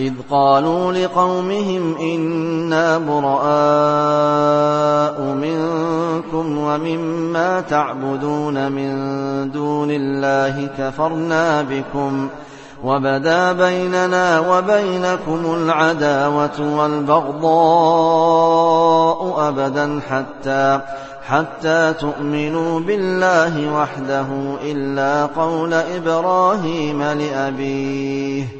إذ قالوا لقومهم إنا براء منكم ومما تعبدون من دون الله كفرنا بكم ۖ وبدا بيننا وبينكم العداوة والبغضاء أبدا حتى حتى تؤمنوا بالله وحده إلا قول إبراهيم لأبيه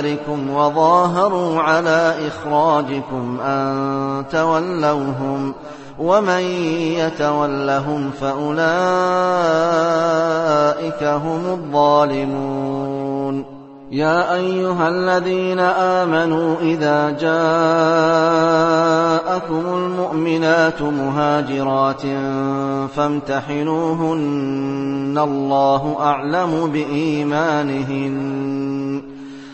دياركم وظاهروا على إخراجكم أن تولوهم ومن يتولهم فأولئك هم الظالمون يا أيها الذين آمنوا إذا جاءكم المؤمنات مهاجرات فامتحنوهن الله أعلم بإيمانهن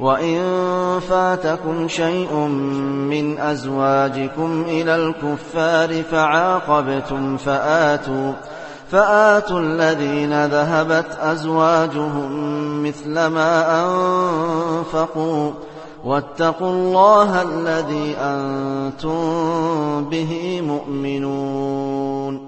وإن فاتكم شيء من أزواجكم إلى الكفار فعاقبتم فآتوا فآتوا الذين ذهبت أزواجهم مثل ما أنفقوا واتقوا الله الذي أنتم به مؤمنون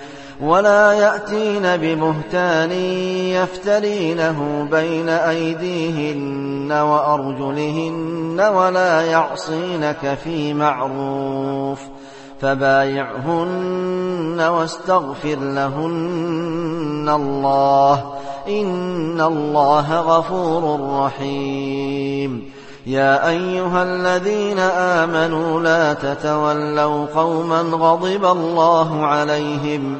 ولا يأتين بمهتان يفترينه بين أيديهن وأرجلهن ولا يعصينك في معروف فبايعهن واستغفر لهن الله إن الله غفور رحيم يا أيها الذين آمنوا لا تتولوا قوما غضب الله عليهم